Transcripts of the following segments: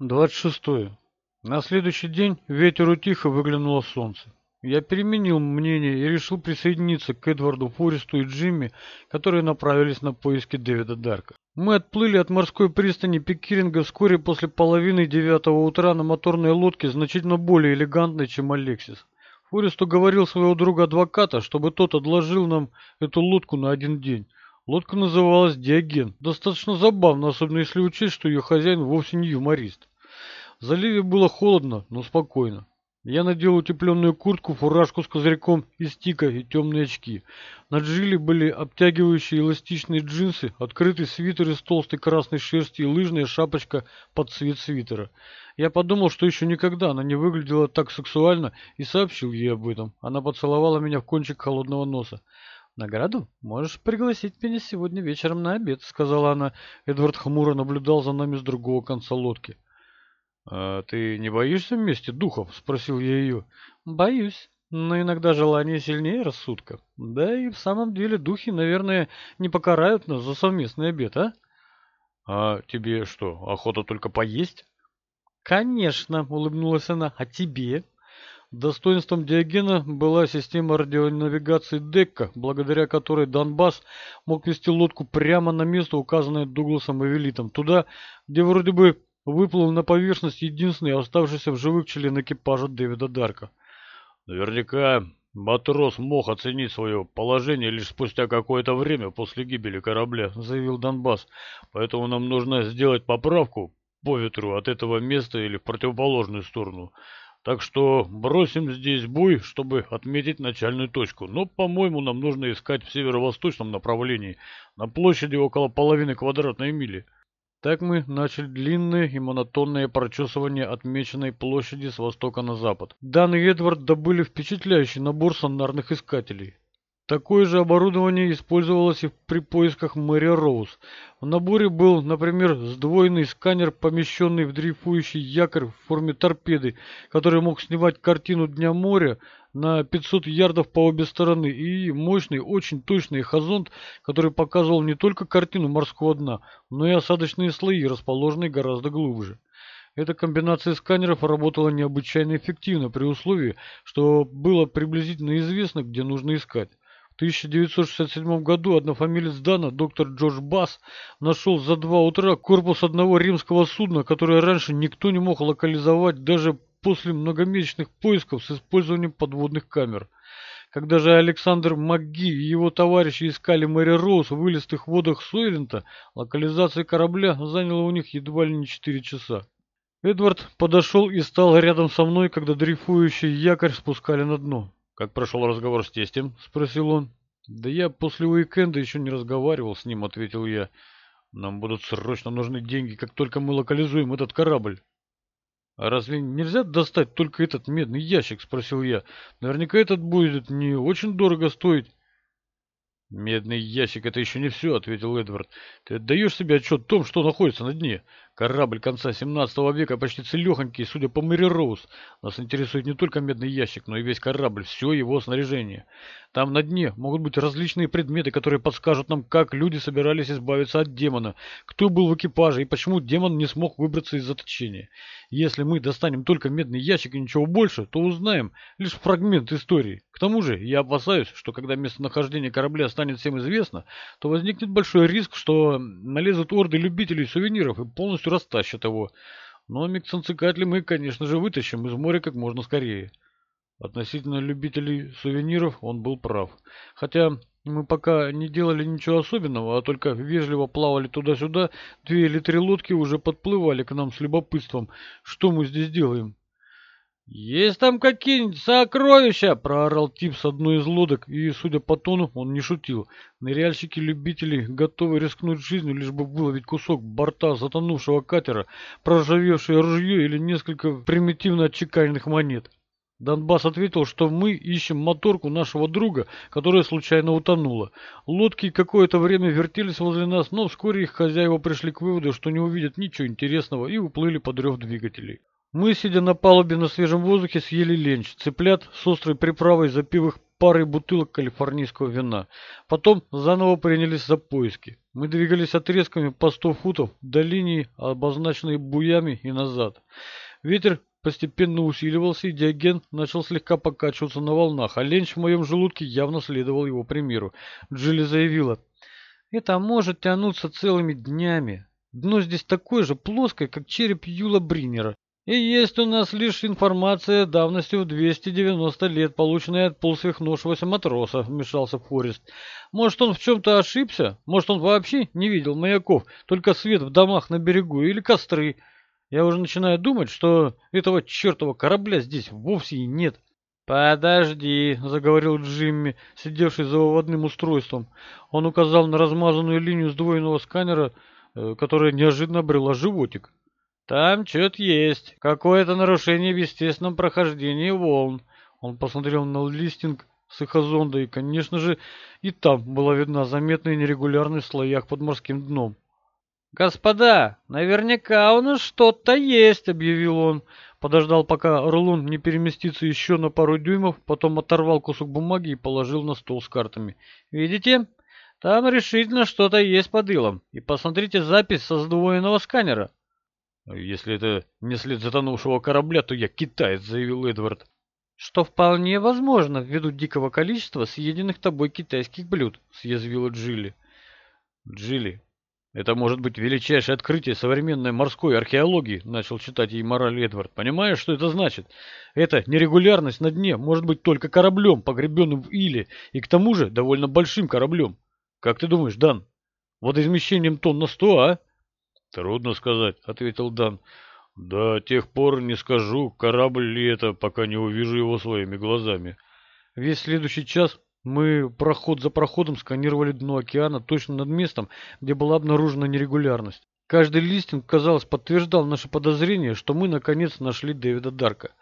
26. На следующий день ветер утих и выглянуло солнце. Я переменил мнение и решил присоединиться к Эдварду Форесту и Джимми, которые направились на поиски Дэвида Дарка. Мы отплыли от морской пристани Пикеринга вскоре после половины девятого утра на моторной лодке, значительно более элегантной, чем Алексис. Форест уговорил своего друга-адвоката, чтобы тот отложил нам эту лодку на один день. Лодка называлась «Диоген». Достаточно забавно, особенно если учесть, что ее хозяин вовсе не юморист. Заливе было холодно, но спокойно. Я надел утепленную куртку, фуражку с козырьком из тика и темные очки. На джиле были обтягивающие эластичные джинсы, открытый свитер из толстой красной шерсти и лыжная шапочка под цвет свитера. Я подумал, что еще никогда она не выглядела так сексуально, и сообщил ей об этом. Она поцеловала меня в кончик холодного носа. «Награду можешь пригласить меня сегодня вечером на обед», — сказала она. Эдвард хмуро наблюдал за нами с другого конца лодки. «А ты не боишься вместе духов?» — спросил я ее. «Боюсь, но иногда желание сильнее рассудка. Да и в самом деле духи, наверное, не покарают нас за совместный обед, а?» «А тебе что, охота только поесть?» «Конечно», — улыбнулась она. «А тебе?» Достоинством Диогена была система радионавигации Декка, благодаря которой Донбасс мог вести лодку прямо на место, указанное Дугласом и Велитом, туда, где вроде бы выплыл на поверхность единственный оставшийся в живых член экипажа Дэвида Дарка. Наверняка матрос мог оценить свое положение лишь спустя какое-то время после гибели корабля, заявил Донбасс. Поэтому нам нужно сделать поправку по ветру от этого места или в противоположную сторону. Так что бросим здесь буй, чтобы отметить начальную точку. Но, по-моему, нам нужно искать в северо-восточном направлении, на площади около половины квадратной мили. Так мы начали длинное и монотонное прочесывание отмеченной площади с востока на запад. Дан и Эдвард добыли впечатляющий набор сонарных искателей. Такое же оборудование использовалось и при поисках Мэри Роуз. В наборе был, например, сдвоенный сканер, помещенный в дрейфующий якорь в форме торпеды, который мог снимать картину Дня моря на 500 ярдов по обе стороны, и мощный, очень точный хазонт, который показывал не только картину морского дна, но и осадочные слои, расположенные гораздо глубже. Эта комбинация сканеров работала необычайно эффективно при условии, что было приблизительно известно, где нужно искать. 1967 году однофамилец Дана, доктор Джордж Басс, нашел за два утра корпус одного римского судна, которое раньше никто не мог локализовать даже после многомесячных поисков с использованием подводных камер. Когда же Александр МакГи и его товарищи искали Мэри Роуз в вылистых водах Сойрента, локализация корабля заняла у них едва ли не 4 часа. Эдвард подошел и стал рядом со мной, когда дрейфующий якорь спускали на дно. «Как прошел разговор с тестем?» — спросил он. «Да я после уикенда еще не разговаривал с ним», — ответил я. «Нам будут срочно нужны деньги, как только мы локализуем этот корабль». «А разве нельзя достать только этот медный ящик?» — спросил я. «Наверняка этот будет не очень дорого стоить». «Медный ящик — это еще не все», — ответил Эдвард. «Ты отдаешь себе отчет в том, что находится на дне? Корабль конца 17 века почти целехонький, судя по Мэри Роуз. Нас интересует не только медный ящик, но и весь корабль, все его снаряжение. Там на дне могут быть различные предметы, которые подскажут нам, как люди собирались избавиться от демона, кто был в экипаже и почему демон не смог выбраться из заточения. Если мы достанем только медный ящик и ничего больше, то узнаем лишь фрагмент истории. К тому же я опасаюсь, что когда местонахождение корабля станет всем известно, то возникнет большой риск, что налезут орды любителей сувениров и полностью полностью растащат его. Но миксанцикатли мы, конечно же, вытащим из моря как можно скорее. Относительно любителей сувениров он был прав. Хотя мы пока не делали ничего особенного, а только вежливо плавали туда-сюда, две или три лодки уже подплывали к нам с любопытством. Что мы здесь делаем? «Есть там какие-нибудь сокровища?» – проорал тип с одной из лодок, и, судя по тону, он не шутил. Ныряльщики-любители готовы рискнуть жизнью, лишь бы выловить кусок борта затонувшего катера, проржавевшее ружье или несколько примитивно отчеканенных монет. Донбасс ответил, что мы ищем моторку нашего друга, которая случайно утонула. Лодки какое-то время вертелись возле нас, но вскоре их хозяева пришли к выводу, что не увидят ничего интересного и уплыли под рев двигателей. Мы, сидя на палубе на свежем воздухе, съели ленч, цыплят с острой приправой, запив их парой бутылок калифорнийского вина. Потом заново принялись за поиски. Мы двигались отрезками по сто футов до линии, обозначенной буями, и назад. Ветер постепенно усиливался, и Диоген начал слегка покачиваться на волнах, а ленч в моем желудке явно следовал его примеру. Джилли заявила, «Это может тянуться целыми днями. Дно здесь такое же плоское, как череп Юла Бринера. И есть у нас лишь информация давностью в 290 лет, полученная от полусвихнувшегося матроса, вмешался Форест. Может, он в чем-то ошибся? Может, он вообще не видел маяков, только свет в домах на берегу или костры? Я уже начинаю думать, что этого чертова корабля здесь вовсе и нет. «Подожди», — заговорил Джимми, сидевший за выводным устройством. Он указал на размазанную линию сдвоенного сканера, э, которая неожиданно обрела животик. «Там что-то есть. Какое-то нарушение в естественном прохождении волн». Он посмотрел на листинг с эхозонда, и, конечно же, и там была видна заметная нерегулярность в слоях под морским дном. «Господа, наверняка у нас что-то есть», — объявил он. Подождал, пока рулон не переместится еще на пару дюймов, потом оторвал кусок бумаги и положил на стол с картами. «Видите? Там решительно что-то есть под илом. И посмотрите запись со сдвоенного сканера». «Если это не след затонувшего корабля, то я китаец», — заявил Эдвард. «Что вполне возможно ввиду дикого количества съеденных тобой китайских блюд», — съязвила Джилли. «Джилли, это может быть величайшее открытие современной морской археологии, начал читать ей мораль Эдвард. Понимаешь, что это значит? Эта нерегулярность на дне может быть только кораблем, погребенным в иле, и к тому же довольно большим кораблем. Как ты думаешь, Дан? Водоизмещением тонн на сто, а? Трудно сказать, ответил Дан. До тех пор не скажу, корабль ли это, пока не увижу его своими глазами. Весь следующий час мы проход за проходом сканировали дно океана точно над местом, где была обнаружена нерегулярность. Каждый листинг, казалось, подтверждал наши подозрения, что мы наконец нашли Дэвида Дарка.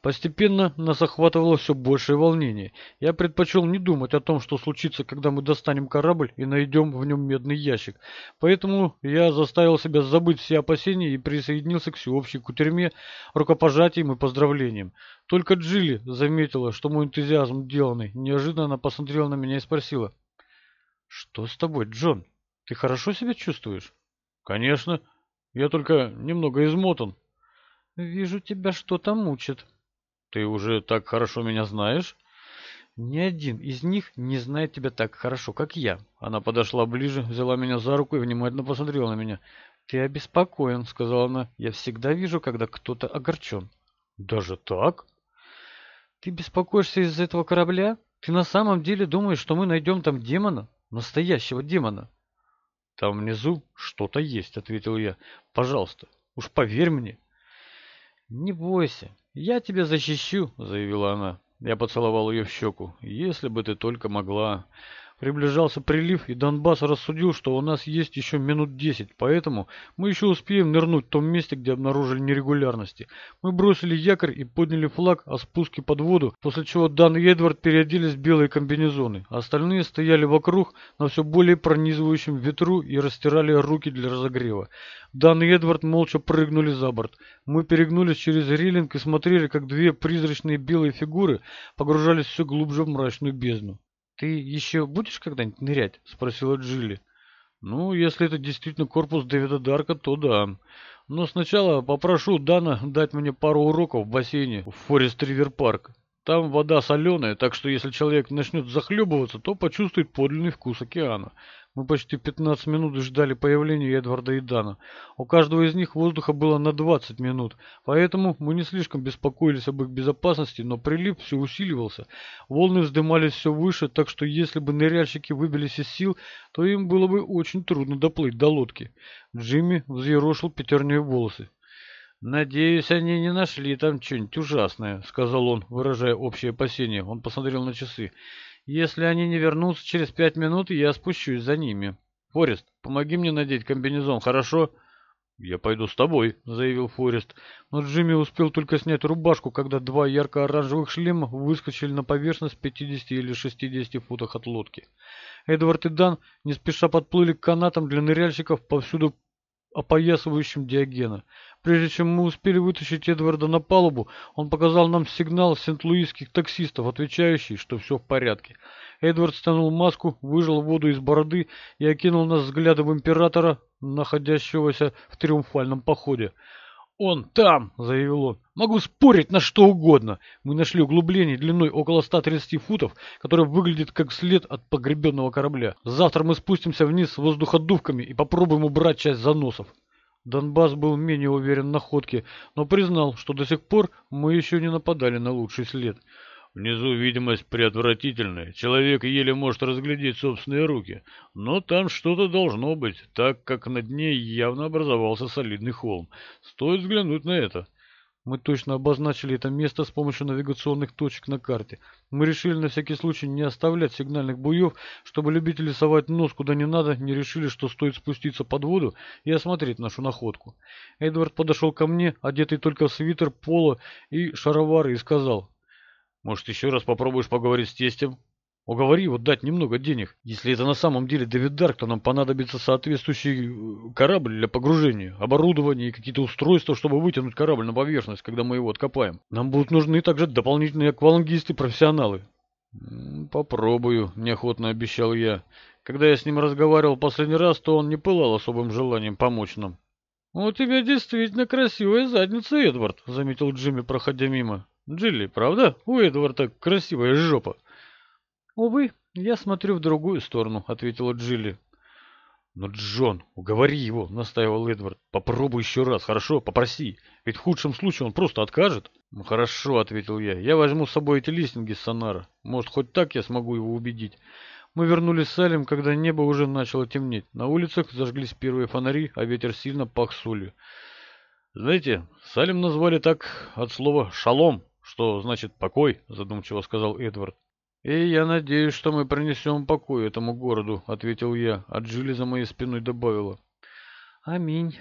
Постепенно нас охватывало все большее волнение. Я предпочел не думать о том, что случится, когда мы достанем корабль и найдем в нем медный ящик. Поэтому я заставил себя забыть все опасения и присоединился к всеобщей кутерьме, рукопожатиям и поздравлениям. Только Джилли заметила, что мой энтузиазм деланный. Неожиданно она посмотрела на меня и спросила. «Что с тобой, Джон? Ты хорошо себя чувствуешь?» Конечно. Я только немного измотан. Вижу, тебя что-то мучит. Ты уже так хорошо меня знаешь? Ни один из них не знает тебя так хорошо, как я. Она подошла ближе, взяла меня за руку и внимательно посмотрела на меня. Ты обеспокоен, сказала она. Я всегда вижу, когда кто-то огорчен. Даже так? Ты беспокоишься из-за этого корабля? Ты на самом деле думаешь, что мы найдем там демона? Настоящего демона? «Там внизу что-то есть», — ответил я. «Пожалуйста, уж поверь мне». «Не бойся, я тебя защищу», — заявила она. Я поцеловал ее в щеку. «Если бы ты только могла...» Приближался прилив, и Донбасс рассудил, что у нас есть еще минут десять, поэтому мы еще успеем нырнуть в том месте, где обнаружили нерегулярности. Мы бросили якорь и подняли флаг о спуске под воду, после чего Дан и Эдвард переоделись в белые комбинезоны. Остальные стояли вокруг на все более пронизывающем ветру и растирали руки для разогрева. Дан и Эдвард молча прыгнули за борт. Мы перегнулись через риллинг и смотрели, как две призрачные белые фигуры погружались все глубже в мрачную бездну. «Ты еще будешь когда-нибудь нырять?» — спросила Джилли. «Ну, если это действительно корпус Дэвида Дарка, то да. Но сначала попрошу Дана дать мне пару уроков в бассейне в Форест Ривер Парк. Там вода соленая, так что если человек начнет захлебываться, то почувствует подлинный вкус океана. Мы почти 15 минут ждали появления Эдварда и Дана. У каждого из них воздуха было на 20 минут, поэтому мы не слишком беспокоились об их безопасности, но прилив все усиливался. Волны вздымались все выше, так что если бы ныряльщики выбились из сил, то им было бы очень трудно доплыть до лодки. Джимми взъерошил пятерней волосы. «Надеюсь, они не нашли там что-нибудь ужасное», — сказал он, выражая общее опасение. Он посмотрел на часы. Если они не вернутся через пять минут, я спущусь за ними. Форест, помоги мне надеть комбинезон, хорошо? Я пойду с тобой, заявил Форест. Но Джимми успел только снять рубашку, когда два ярко-оранжевых шлема выскочили на поверхность в 50 или 60 футах от лодки. Эдвард и Дан не спеша подплыли к канатам для ныряльщиков, повсюду опоясывающим Диогена. Прежде чем мы успели вытащить Эдварда на палубу, он показал нам сигнал сент-луисских таксистов, отвечающий, что все в порядке. Эдвард стянул маску, выжал воду из бороды и окинул нас взглядом императора, находящегося в триумфальном походе. «Он там!» — заявил он. «Могу спорить на что угодно. Мы нашли углубление длиной около 130 футов, которое выглядит как след от погребенного корабля. Завтра мы спустимся вниз с воздуходувками и попробуем убрать часть заносов». Донбасс был менее уверен в находке, но признал, что до сих пор мы еще не нападали на лучший след. Внизу видимость преотвратительная, человек еле может разглядеть собственные руки, но там что-то должно быть, так как на дне явно образовался солидный холм. Стоит взглянуть на это. Мы точно обозначили это место с помощью навигационных точек на карте. Мы решили на всякий случай не оставлять сигнальных буев, чтобы любители совать нос куда не надо, не решили, что стоит спуститься под воду и осмотреть нашу находку. Эдвард подошел ко мне, одетый только в свитер, поло и шаровары, и сказал, может, еще раз попробуешь поговорить с тестем? Уговори его дать немного денег. Если это на самом деле Дэвид Дарк, то нам понадобится соответствующий э, корабль для погружения, оборудование и какие-то устройства, чтобы вытянуть корабль на поверхность, когда мы его откопаем. Нам будут нужны также дополнительные аквалангисты-профессионалы. «Попробую», — неохотно обещал я. Когда я с ним разговаривал последний раз, то он не пылал особым желанием помочь нам. «У тебя действительно красивая задница, Эдвард», — заметил Джимми, проходя мимо. Джилли, правда? У Эдварда красивая жопа. Увы, я смотрю в другую сторону, ответила Джилли. Но, Джон, уговори его, настаивал Эдвард. Попробуй еще раз, хорошо? Попроси. Ведь в худшем случае он просто откажет. Ну, хорошо, ответил я. Я возьму с собой эти листинги с сонара. Может, хоть так я смогу его убедить. Мы вернулись с Салем, когда небо уже начало темнеть. На улицах зажглись первые фонари, а ветер сильно пах солью. Знаете, Салем назвали так от слова «шалом», «Что значит покой?» — задумчиво сказал Эдвард. «И я надеюсь, что мы принесем покой этому городу», — ответил я, а Джилли за моей спиной добавила. «Аминь».